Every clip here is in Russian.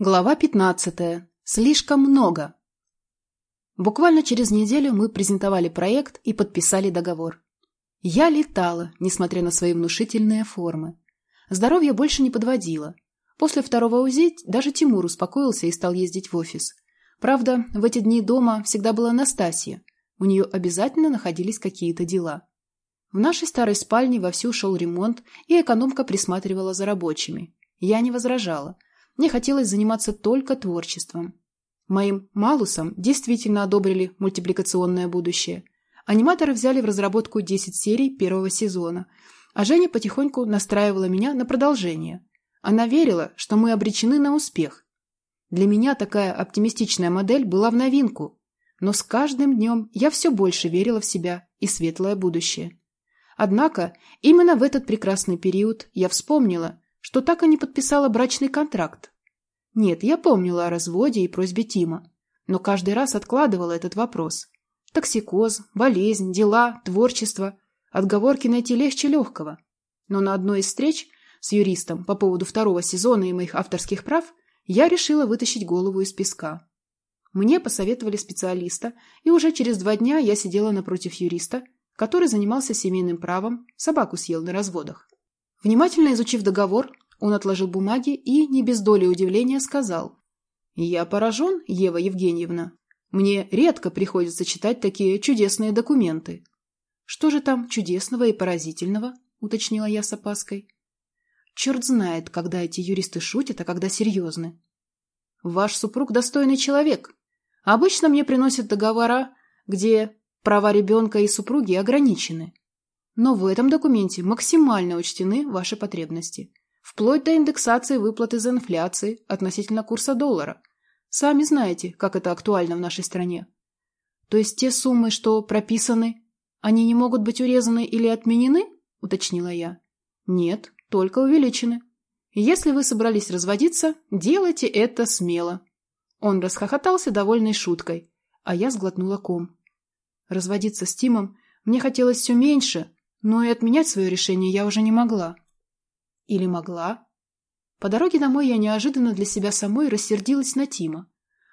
Глава 15. Слишком много. Буквально через неделю мы презентовали проект и подписали договор. Я летала, несмотря на свои внушительные формы. Здоровье больше не подводило. После второго УЗИ даже Тимур успокоился и стал ездить в офис. Правда, в эти дни дома всегда была Настасья. У нее обязательно находились какие-то дела. В нашей старой спальне вовсю шел ремонт, и экономка присматривала за рабочими. Я не возражала – мне хотелось заниматься только творчеством. Моим «малусам» действительно одобрили мультипликационное будущее. Аниматоры взяли в разработку 10 серий первого сезона, а Женя потихоньку настраивала меня на продолжение. Она верила, что мы обречены на успех. Для меня такая оптимистичная модель была в новинку, но с каждым днем я все больше верила в себя и светлое будущее. Однако именно в этот прекрасный период я вспомнила, что так и не подписала брачный контракт. Нет, я помнила о разводе и просьбе Тима, но каждый раз откладывала этот вопрос. Токсикоз, болезнь, дела, творчество. Отговорки найти легче легкого. Но на одной из встреч с юристом по поводу второго сезона и моих авторских прав я решила вытащить голову из песка. Мне посоветовали специалиста, и уже через два дня я сидела напротив юриста, который занимался семейным правом, собаку съел на разводах. Внимательно изучив договор, он отложил бумаги и, не без доли удивления, сказал. «Я поражен, Ева Евгеньевна. Мне редко приходится читать такие чудесные документы». «Что же там чудесного и поразительного?» – уточнила я с опаской. «Черт знает, когда эти юристы шутят, а когда серьезны». «Ваш супруг достойный человек. Обычно мне приносят договора, где права ребенка и супруги ограничены. Но в этом документе максимально учтены ваши потребности. Вплоть до индексации выплат из инфляции относительно курса доллара. Сами знаете, как это актуально в нашей стране. То есть те суммы, что прописаны, они не могут быть урезаны или отменены? Уточнила я. Нет, только увеличены. Если вы собрались разводиться, делайте это смело. Он расхохотался довольной шуткой, а я сглотнула ком. Разводиться с Тимом мне хотелось все меньше, но и отменять свое решение я уже не могла. Или могла? По дороге домой я неожиданно для себя самой рассердилась на Тима.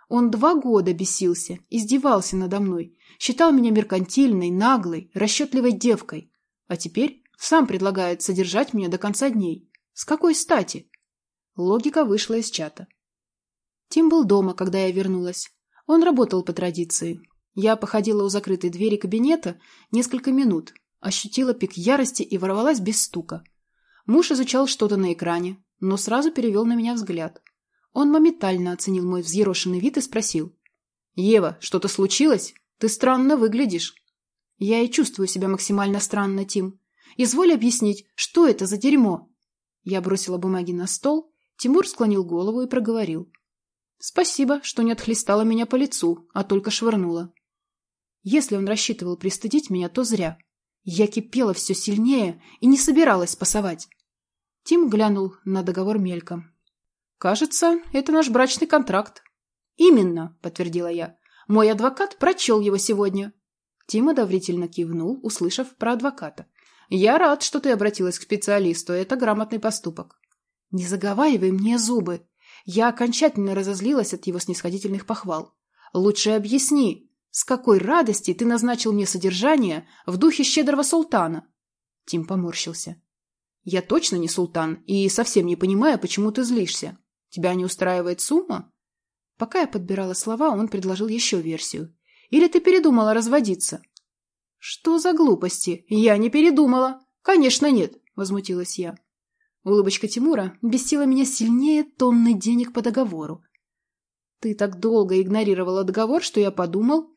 Он два года бесился, издевался надо мной, считал меня меркантильной, наглой, расчетливой девкой. А теперь сам предлагает содержать меня до конца дней. С какой стати? Логика вышла из чата. Тим был дома, когда я вернулась. Он работал по традиции. Я походила у закрытой двери кабинета несколько минут, Ощутила пик ярости и ворвалась без стука. Муж изучал что-то на экране, но сразу перевел на меня взгляд. Он моментально оценил мой взъерошенный вид и спросил. «Ева, что-то случилось? Ты странно выглядишь». «Я и чувствую себя максимально странно, Тим. Изволь объяснить, что это за дерьмо?» Я бросила бумаги на стол, Тимур склонил голову и проговорил. «Спасибо, что не отхлестала меня по лицу, а только швырнула». Если он рассчитывал пристыдить меня, то зря. Я кипела все сильнее и не собиралась пасовать. Тим глянул на договор мельком. «Кажется, это наш брачный контракт». «Именно», — подтвердила я. «Мой адвокат прочел его сегодня». Тим одобрительно кивнул, услышав про адвоката. «Я рад, что ты обратилась к специалисту. Это грамотный поступок». «Не заговаривай мне зубы». Я окончательно разозлилась от его снисходительных похвал. «Лучше объясни, «С какой радости ты назначил мне содержание в духе щедрого султана?» Тим поморщился. «Я точно не султан и совсем не понимаю, почему ты злишься. Тебя не устраивает сумма?» Пока я подбирала слова, он предложил еще версию. «Или ты передумала разводиться?» «Что за глупости? Я не передумала!» «Конечно нет!» — возмутилась я. Улыбочка Тимура бесила меня сильнее тонны денег по договору. «Ты так долго игнорировала договор, что я подумал,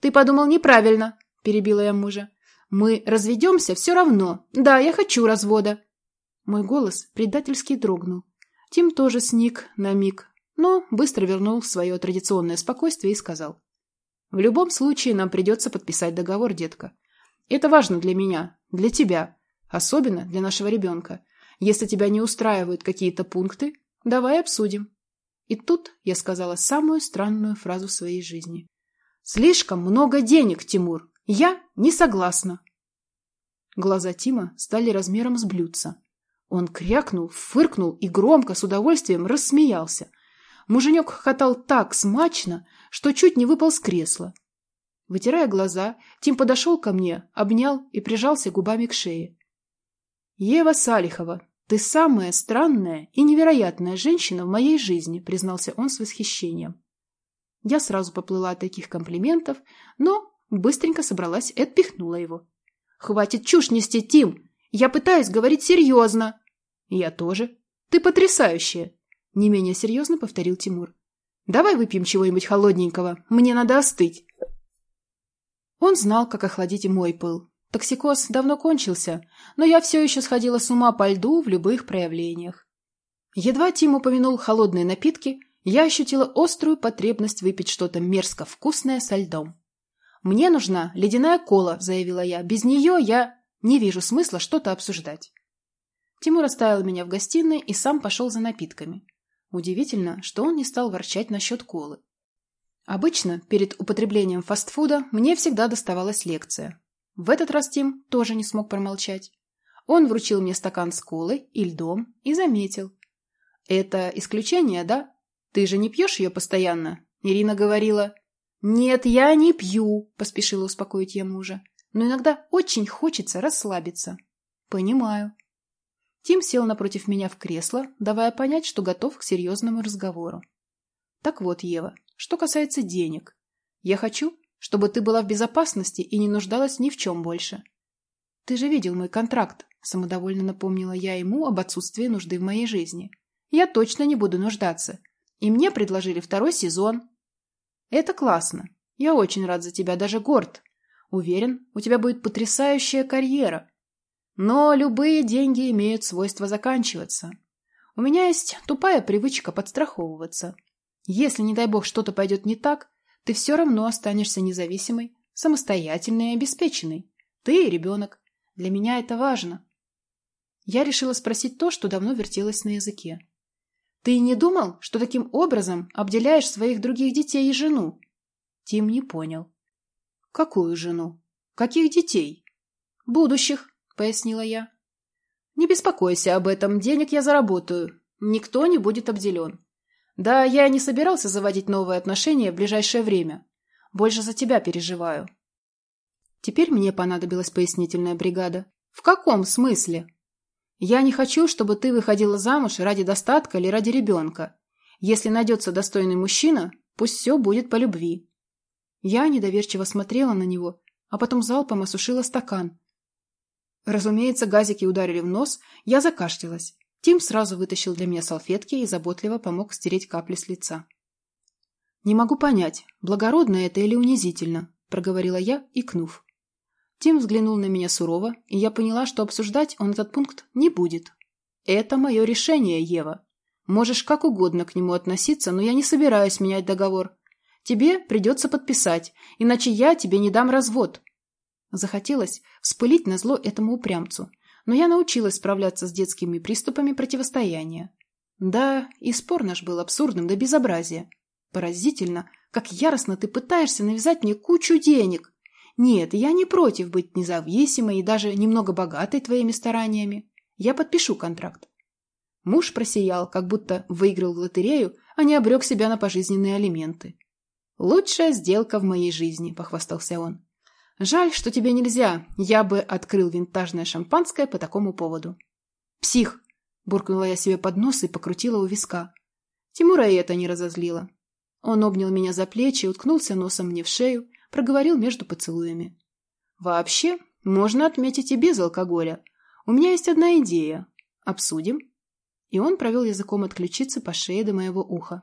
«Ты подумал неправильно», – перебила я мужа. «Мы разведемся все равно. Да, я хочу развода». Мой голос предательски дрогнул. Тим тоже сник на миг, но быстро вернул свое традиционное спокойствие и сказал. «В любом случае нам придется подписать договор, детка. Это важно для меня, для тебя, особенно для нашего ребенка. Если тебя не устраивают какие-то пункты, давай обсудим». И тут я сказала самую странную фразу в своей жизни. Слишком много денег, Тимур. Я не согласна. Глаза Тима стали размером с блюдца. Он крякнул, фыркнул и громко, с удовольствием рассмеялся. Муженек хохотал так смачно, что чуть не выпал с кресла. Вытирая глаза, Тим подошел ко мне, обнял и прижался губами к шее. «Ева Салихова, ты самая странная и невероятная женщина в моей жизни», признался он с восхищением. Я сразу поплыла от таких комплиментов, но быстренько собралась и отпихнула его. «Хватит чушь нести, Тим! Я пытаюсь говорить серьезно!» «Я тоже. Ты потрясающая!» Не менее серьезно повторил Тимур. «Давай выпьем чего-нибудь холодненького. Мне надо остыть». Он знал, как охладить мой пыл. Токсикоз давно кончился, но я все еще сходила с ума по льду в любых проявлениях. Едва Тим упомянул холодные напитки, я ощутила острую потребность выпить что-то мерзко вкусное со льдом. «Мне нужна ледяная кола», — заявила я. «Без нее я не вижу смысла что-то обсуждать». Тимур оставил меня в гостиной и сам пошел за напитками. Удивительно, что он не стал ворчать насчет колы. Обычно, перед употреблением фастфуда, мне всегда доставалась лекция. В этот раз Тим тоже не смог промолчать. Он вручил мне стакан с колой и льдом и заметил. «Это исключение, да? Ты же не пьешь ее постоянно?» Ирина говорила. «Нет, я не пью», — поспешила успокоить я мужа. «Но иногда очень хочется расслабиться». «Понимаю». Тим сел напротив меня в кресло, давая понять, что готов к серьезному разговору. «Так вот, Ева, что касается денег. Я хочу, чтобы ты была в безопасности и не нуждалась ни в чем больше». «Ты же видел мой контракт», — самодовольно напомнила я ему об отсутствии нужды в моей жизни. «Я точно не буду нуждаться. И мне предложили второй сезон». «Это классно. Я очень рад за тебя, даже горд. Уверен, у тебя будет потрясающая карьера. Но любые деньги имеют свойство заканчиваться. У меня есть тупая привычка подстраховываться. Если, не дай бог, что-то пойдет не так, ты все равно останешься независимой, самостоятельной и обеспеченной. Ты и ребенок. Для меня это важно. Я решила спросить то, что давно вертелось на языке. Ты не думал, что таким образом обделяешь своих других детей и жену? Тим не понял. Какую жену? Каких детей? Будущих. — пояснила я. «Не беспокойся об этом, денег я заработаю. Никто не будет обделен. Да, я не собирался заводить новые отношения в ближайшее время. Больше за тебя переживаю». Теперь мне понадобилась пояснительная бригада. «В каком смысле?» «Я не хочу, чтобы ты выходила замуж ради достатка или ради ребенка. Если найдется достойный мужчина, пусть все будет по любви». Я недоверчиво смотрела на него, а потом залпом осушила стакан, Разумеется, газики ударили в нос, я закашлялась. Тим сразу вытащил для меня салфетки и заботливо помог стереть капли с лица. «Не могу понять, благородно это или унизительно», — проговорила я, икнув. Тим взглянул на меня сурово, и я поняла, что обсуждать он этот пункт не будет. «Это мое решение, Ева. Можешь как угодно к нему относиться, но я не собираюсь менять договор. Тебе придется подписать, иначе я тебе не дам развод. Захотелось вспылить на зло этому упрямцу, но я научилась справляться с детскими приступами противостояния. Да, и спор наш был абсурдным до безобразия. Поразительно, как яростно ты пытаешься навязать мне кучу денег. Нет, я не против быть независимой и даже немного богатой твоими стараниями. Я подпишу контракт. Муж просиял, как будто выиграл в лотерею, а не обрек себя на пожизненные алименты. «Лучшая сделка в моей жизни», — похвастался он. Жаль, что тебе нельзя. Я бы открыл винтажное шампанское по такому поводу. Псих! Буркнула я себе под нос и покрутила у виска. Тимура и это не разозлило. Он обнял меня за плечи, уткнулся носом мне в шею, проговорил между поцелуями. «Вообще, можно отметить и без алкоголя. У меня есть одна идея. Обсудим?» И он провел языком от ключицы по шее до моего уха.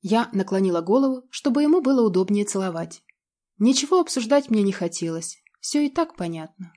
Я наклонила голову, чтобы ему было удобнее целовать. Ничего обсуждать мне не хотелось, все и так понятно.